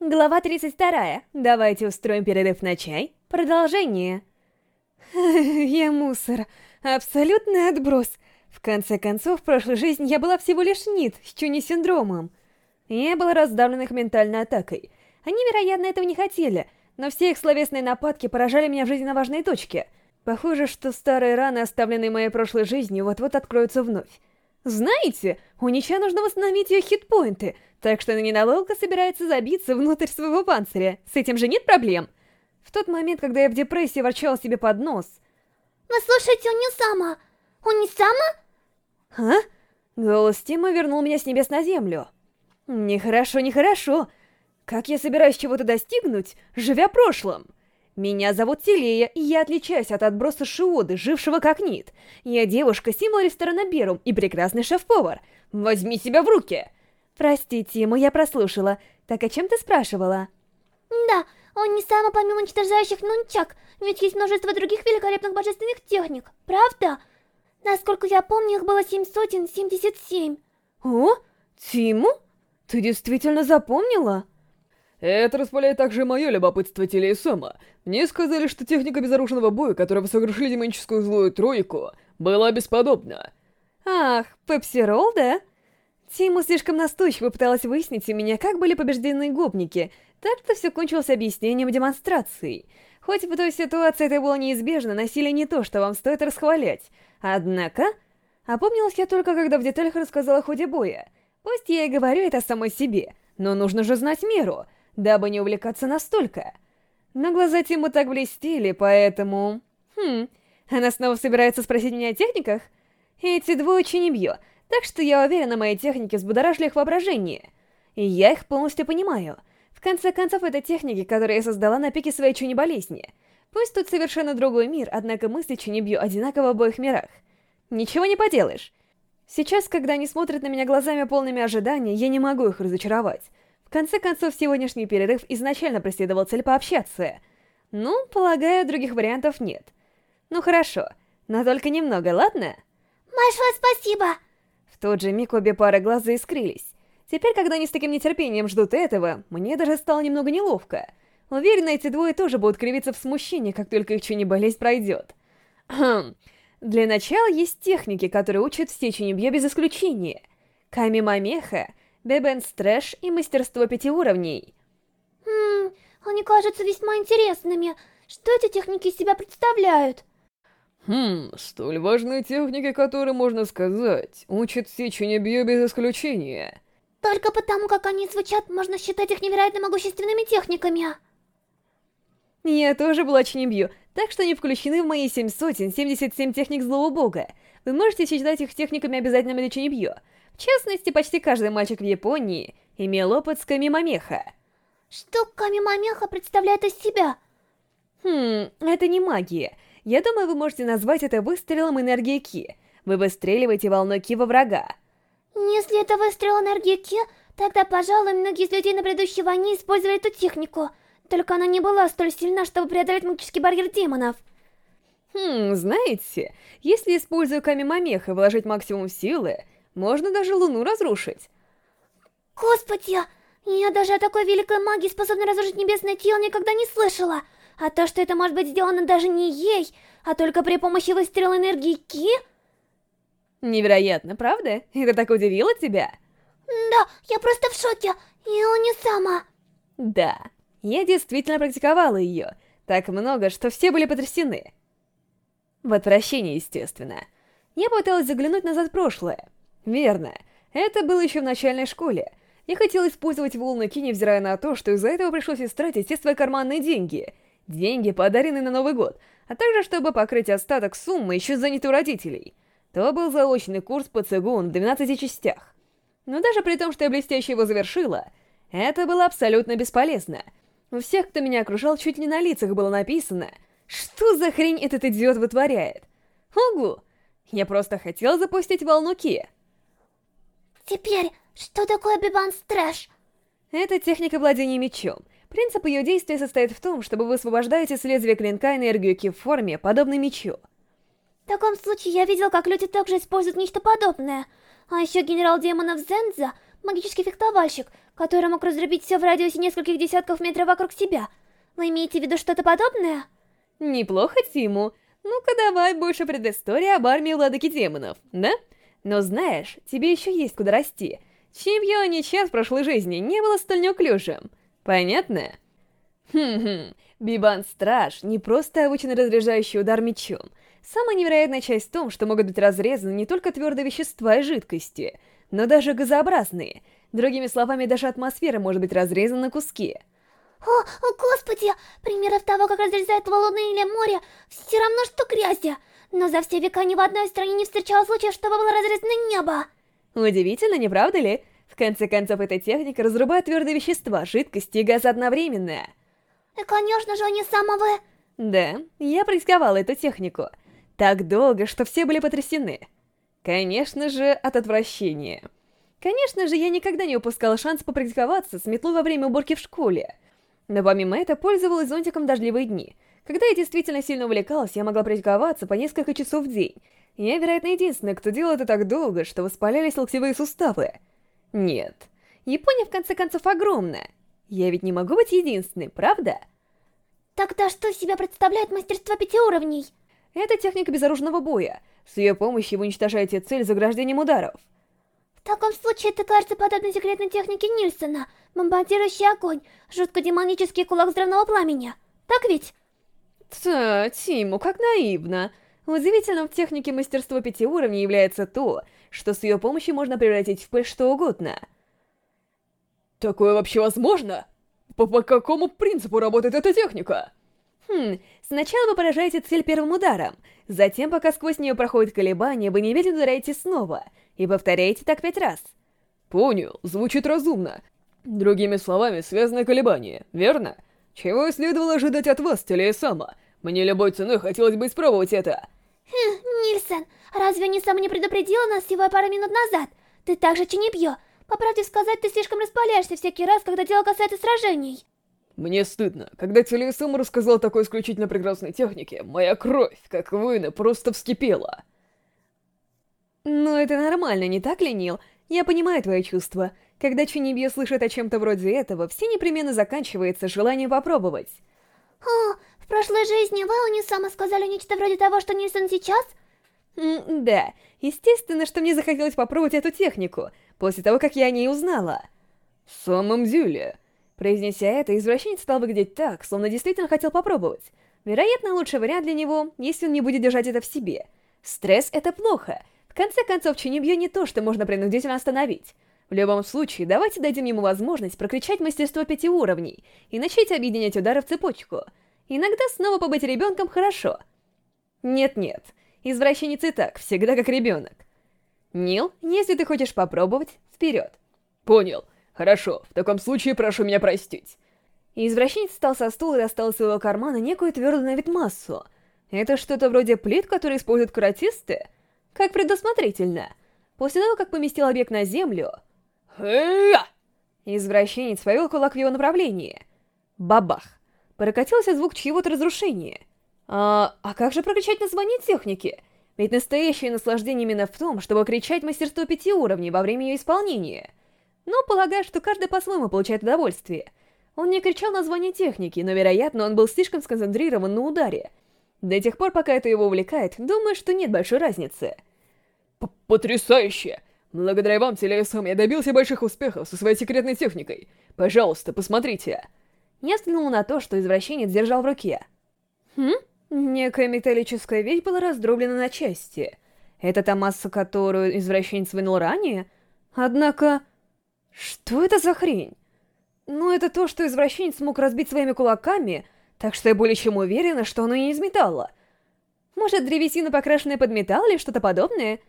Глава 32. Давайте устроим перерыв на чай. Продолжение. Я мусор. Абсолютный отброс. В конце концов, в прошлой жизни я была всего лишь Нит с Чуни-синдромом. Я была раздавлена их ментальной атакой. Они, вероятно, этого не хотели, но все их словесные нападки поражали меня в жизненно важной точке. Похоже, что старые раны, оставленные моей прошлой жизнью, вот-вот откроются вновь. Знаете, у Нича нужно восстановить ее хитпоинты, так что она ненадолго собирается забиться внутрь своего панциря. С этим же нет проблем. В тот момент, когда я в депрессии ворчала себе под нос... Вы слушаете Унисама? Унисама? А? Голос Тима вернул меня с небес на землю. Нехорошо, нехорошо. Как я собираюсь чего-то достигнуть, живя прошлым? Меня зовут Телея, и я отличаюсь от отброса Шиоды, жившего как Нит. Я девушка, символ ресторана Берум и прекрасный шеф-повар. Возьми себя в руки! Прости, Тима, я прослушала. Так о чем ты спрашивала? Да, он не само помимо уничтожающих нунчак, ведь есть множество других великолепных божественных техник, правда? Насколько я помню, их было 777. О, Тиму? Ты действительно запомнила? Это распаляет также мое любопытство Телеисома. Мне сказали, что техника безоружного боя, которая сокрушили демоническую злую тройку, была бесподобна. Ах, пепси-ролл, да? Тиму слишком настойчиво пыталась выяснить у меня, как были побеждены гопники, так что все кончилось объяснением демонстрации. Хоть в той ситуации это было неизбежно, насилие не то, что вам стоит расхвалять. Однако... Опомнилась я только, когда в деталях рассказала о ходе боя. Пусть я и говорю это самой себе, но нужно же знать меру — дабы не увлекаться настолько. Но глаза Тиму так блестели, поэтому... Хм, она снова собирается спросить меня о техниках? Эти двое не бьё, так что я уверена, мои техники взбудоражили их воображение. И я их полностью понимаю. В конце концов, это техники, которые я создала на пике своей чуни-болезни. Пусть тут совершенно другой мир, однако мысли чуни-бью одинаково в обоих мирах. Ничего не поделаешь. Сейчас, когда они смотрят на меня глазами полными ожидания, я не могу их разочаровать. В конце концов, сегодняшний перерыв изначально преследовал цель пообщаться. Ну, полагаю, других вариантов нет. Ну хорошо, но только немного, ладно? Большое спасибо! В тот же миг обе пары глаз заискрились. Теперь, когда они с таким нетерпением ждут этого, мне даже стало немного неловко. Уверена, эти двое тоже будут кривиться в смущении, как только их чуни-болезнь пройдет. Хм. Для начала есть техники, которые учат все чуни-бьё без исключения. Ками-мамеха — Бебен Стрэш и мастерство пяти уровней. Хм, они кажутся весьма интересными. Что эти техники из себя представляют? Хм, столь важные техники, которые, можно сказать, учат сечение бьё без исключения. Только потому, как они звучат, можно считать их невероятно могущественными техниками. Я тоже была Чинебью, так что они включены в мои 777 техник злого бога. Вы можете считать их техниками обязательными для Чинебью. В частности, почти каждый мальчик в Японии имел опыт с камимамеха. Что камимамеха представляет из себя? Хм, это не магия. Я думаю, вы можете назвать это выстрелом энергии Ки. Вы выстреливаете волной Ки во врага. Если это выстрел энергии Ки, тогда, пожалуй, многие из людей на предыдущей войне использовали эту технику. Только она не была столь сильна, чтобы преодолеть магический барьер демонов. Хм, знаете, если, используя камимамеха, вложить максимум силы, можно даже Луну разрушить. Господи, я даже о такой великой магии, способной разрушить небесное тело, никогда не слышала. А то, что это может быть сделано даже не ей, а только при помощи выстрела энергии Ки... Невероятно, правда? Это так удивило тебя? Да, я просто в шоке. Я не сама. Да, я действительно практиковала ее. Так много, что все были потрясены. В отвращении, естественно. Я пыталась заглянуть назад в прошлое. Верно. Это было еще в начальной школе. Я хотел использовать волны Ки, невзирая на то, что из-за этого пришлось истратить все свои карманные деньги. Деньги, подаренные на Новый год, а также чтобы покрыть остаток суммы, еще занятой у родителей. То был заочный курс по цигун в 12 частях. Но даже при том, что я блестяще его завершила, это было абсолютно бесполезно. У всех, кто меня окружал, чуть ли на лицах было написано «Что за хрень этот идиот вытворяет?» Угу! Я просто хотел запустить волну Ки. Теперь, что такое Бибан Стрэш? Это техника владения мечом. Принцип ее действия состоит в том, чтобы вы высвобождаете с лезвия клинка энергию ки в форме, подобной мечу. В таком случае я видел, как люди также используют нечто подобное. А еще генерал демонов Зенза магический фехтовальщик, который мог разрубить все в радиусе нескольких десятков метров вокруг себя. Вы имеете в виду что-то подобное? Неплохо, Тиму. Ну-ка давай больше предыстории об армии владыки демонов, да? Но знаешь, тебе еще есть куда расти. Чемпионе час прошлой жизни не было столь неуклюжим. Понятно? Хм-хм, Бибан Страж не просто обычно разряжающий удар мечом. Самая невероятная часть в том, что могут быть разрезаны не только твердые вещества и жидкости, но даже газообразные. Другими словами, даже атмосфера может быть разрезана на куски. О, о, господи! Примеров того, как разрезают валуны или море, все равно, что грязи. Но за все века ни в одной стране не встречал случаев, чтобы было разрезано небо. Удивительно, не правда ли? В конце концов, эта техника разрубает твердые вещества, жидкости и газ одновременно. И, конечно же, они самого... Да, я практиковала эту технику. Так долго, что все были потрясены. Конечно же, от отвращения. Конечно же, я никогда не упускала шанс попрактиковаться с метлой во время уборки в школе. Но помимо этого, пользовалась зонтиком дождливые дни. Когда я действительно сильно увлекалась, я могла практиковаться по несколько часов в день. Я, вероятно, единственная, кто делал это так долго, что воспалялись локтевые суставы. Нет. Япония, в конце концов, огромная. Я ведь не могу быть единственной, правда? Тогда что из себя представляет мастерство пяти уровней? Это техника безоружного боя. С ее помощью вы уничтожаете цель заграждением ударов. В таком случае это кажется подобной секретной технике Нильсона. Бомбардирующий огонь, жутко демонический кулак взрывного пламени. Так ведь? Та, Тиму, как наивно. Удивительным в технике мастерства пяти уровней является то, что с ее помощью можно превратить в пыль что угодно. Такое вообще возможно? По, по какому принципу работает эта техника? Хм, сначала вы поражаете цель первым ударом, затем, пока сквозь нее проходит колебание, вы немедленно ударяете снова, и повторяете так пять раз. Понял, звучит разумно. Другими словами, связанное колебание, верно? Чего следовало ожидать от вас, Телея-сама? Мне любой ценой хотелось бы испробовать это. Хм, Нильсон, разве не сам не предупредила нас всего пару минут назад? Ты так же Чинебьё. По правде сказать, ты слишком распаляешься всякий раз, когда дело касается сражений. Мне стыдно. Когда Телея-сама рассказал о такой исключительно прекрасной технике, моя кровь, как воина, просто вскипела. Ну, это нормально, не так ли, Нил? Я понимаю твои чувства. Когда Чинибье слышит о чем-то вроде этого, все непременно заканчивается желанием попробовать. О, в прошлой жизни вы у Нисама сказали нечто вроде того, что Нильсон сейчас? М да, естественно, что мне захотелось попробовать эту технику, после того, как я о ней узнала. В самом деле... Произнеся это, извращенец стал выглядеть так, словно действительно хотел попробовать. Вероятно, лучший вариант для него, если он не будет держать это в себе. Стресс — это плохо. В конце концов, Чинибьё не то, что можно принудительно остановить. В любом случае, давайте дадим ему возможность прокричать мастерство пяти уровней и начать объединять удары в цепочку. Иногда снова побыть ребенком хорошо. Нет-нет, извращенец и так, всегда как ребенок. Нил, если ты хочешь попробовать, вперед. Понял. Хорошо, в таком случае прошу меня простить. Извращенец встал со стула и достал из своего кармана некую твердую на вид массу. Это что-то вроде плит, которые используют каратисты? Как предусмотрительно. После того, как поместил объект на землю... Эя! Извращенец повел кулак в его направлении. Бабах! Прокатился звук чьего-то разрушения. А, а как же прокричать название техники? Ведь настоящее наслаждение именно в том, чтобы кричать мастерство пяти уровней во время ее исполнения. Но полагаю, что каждый по-своему получает удовольствие. Он не кричал название техники, но, вероятно, он был слишком сконцентрирован на ударе. До тех пор, пока это его увлекает, думаю, что нет большой разницы. П Потрясающе! Благодаря вам, Телеясам, я добился больших успехов со своей секретной техникой. Пожалуйста, посмотрите. Я взглянул на то, что извращенец держал в руке. Хм? Некая металлическая вещь была раздроблена на части. Это та масса, которую извращенец вынул ранее? Однако... Что это за хрень? Ну, это то, что извращенец мог разбить своими кулаками, так что я более чем уверена, что оно не из металла. Может, древесина, покрашенная под металл или что-то подобное?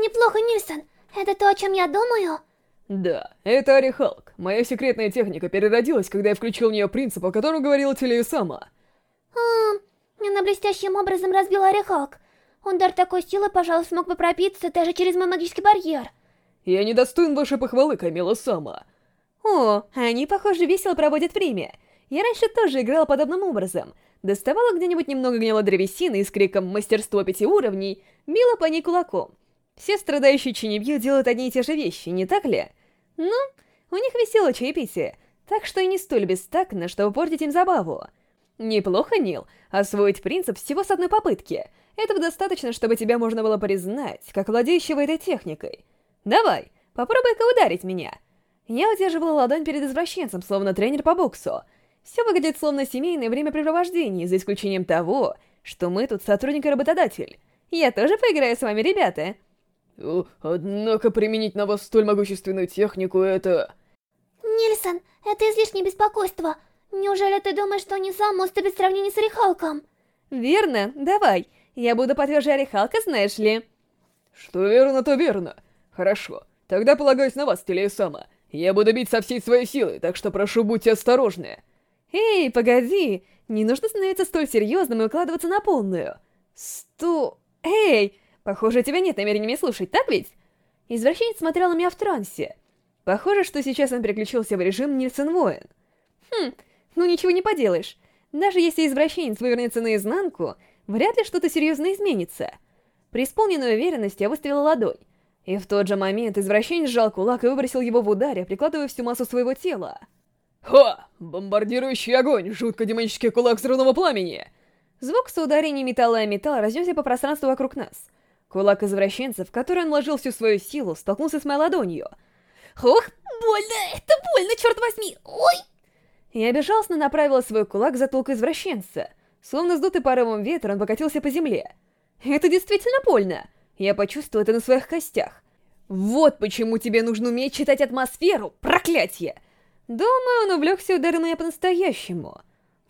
Неплохо, Нильсон. Это то, о чем я думаю? Да, это Орехалк. Моя секретная техника переродилась, когда я включил в нее принцип, о котором говорила Телею сама. А, она блестящим образом разбила Орехалк. Удар такой силы, пожалуй, смог бы пробиться даже через мой магический барьер. Я недостоин вашей похвалы, Камила Сама. О, они, похоже, весело проводят время. Я раньше тоже играла подобным образом. Доставала где-нибудь немного гнила древесины и с криком «Мастерство пяти уровней» била по ней кулаком. Все страдающие Чинебью делают одни и те же вещи, не так ли? Ну, у них весело чаепитие, так что и не столь бестактно, чтобы портить им забаву. Неплохо, Нил, освоить принцип всего с одной попытки. Этого достаточно, чтобы тебя можно было признать, как владеющего этой техникой. Давай, попробуй-ка ударить меня. Я удерживала ладонь перед извращенцем, словно тренер по боксу. Все выглядит словно семейное времяпрепровождение, за исключением того, что мы тут сотрудник и работодатель. Я тоже поиграю с вами, ребята. Однако применить на вас столь могущественную технику — это... Нильсон, это излишнее беспокойство. Неужели ты думаешь, что не сам уступит в сравнении с Орехалком? Верно, давай. Я буду потверже Орехалка, знаешь ли. Что верно, то верно. Хорошо, тогда полагаюсь на вас, Телея-сама. Я буду бить со всей своей силы, так что прошу, будьте осторожны. Эй, погоди, не нужно становиться столь серьезным и укладываться на полную. Сто... Эй, похоже, у тебя нет намерения меня слушать, так ведь? Извращенец смотрел на меня в трансе. Похоже, что сейчас он переключился в режим Нильсон Воин. Хм, ну ничего не поделаешь. Даже если извращенец вывернется наизнанку, вряд ли что-то серьезно изменится. При исполненной уверенности я выставила ладонь. И в тот же момент извращенец сжал кулак и выбросил его в ударе, прикладывая всю массу своего тела. Ха! Бомбардирующий огонь! Жутко демонический кулак взрывного пламени! Звук соударения металла о металл разнесся по пространству вокруг нас. Кулак извращенца, в который он вложил всю свою силу, столкнулся с моей ладонью. Ох, больно! Это больно, черт возьми! Ой! Я безжалостно направила свой кулак в затылок извращенца. Словно сдутый порывом ветра, он покатился по земле. Это действительно больно. Я почувствовала это на своих костях. Вот почему тебе нужно уметь читать атмосферу, проклятие! Думаю, он увлекся ударом меня по-настоящему.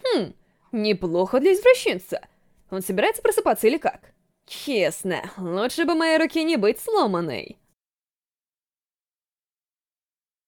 Хм, неплохо для извращенца. Он собирается просыпаться или как? Честно, лучше бы моей руке не быть сломанной.